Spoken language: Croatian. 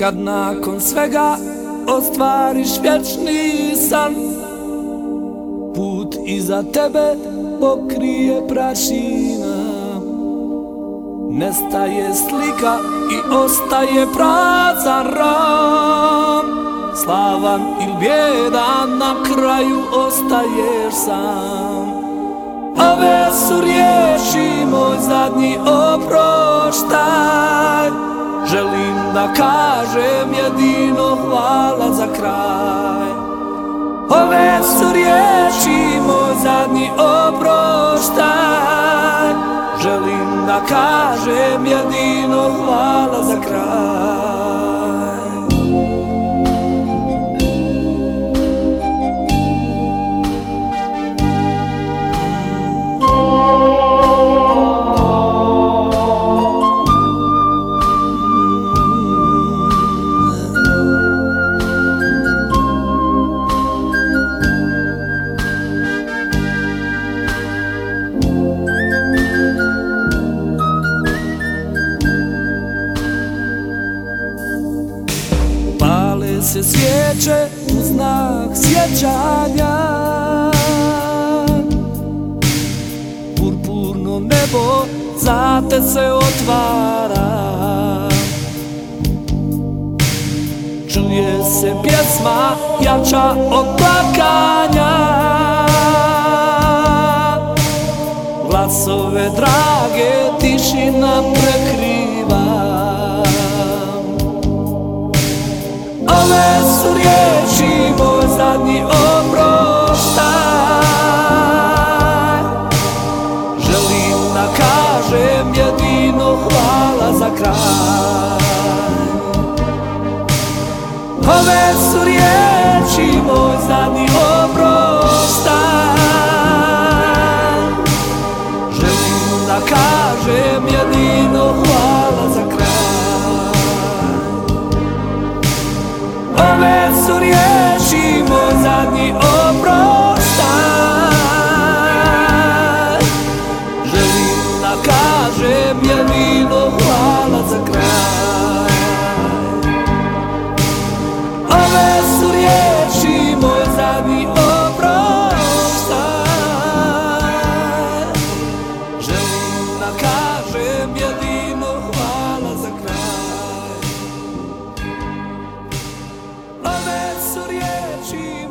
Kad nakon svega ostvariš vječni san. Put iza tebe pokrije prašina. Nestaje slika i ostaje prazan ram. Slavan ili bjedan na kraju ostaješ sam Ove su riječi moj zadnji oproštaj. Želim da kažem jedino hvala za kraj. Ove su riječi moj zadnji oproštaj. Želim da kažem jedino hvala za kraj Pale se svijeće u znak sjećanja? Purpurno nebo za te se otvara. Čuje se pjesma jača od plakanja. Glasove drage tišina prekriva kraj. Ove su riječi moj zadnji oproštaj Želim da kažem jedino hvala za kraj. Ove su riječi moj zadnji oproštaj Želim da kažem jedino hvala riječi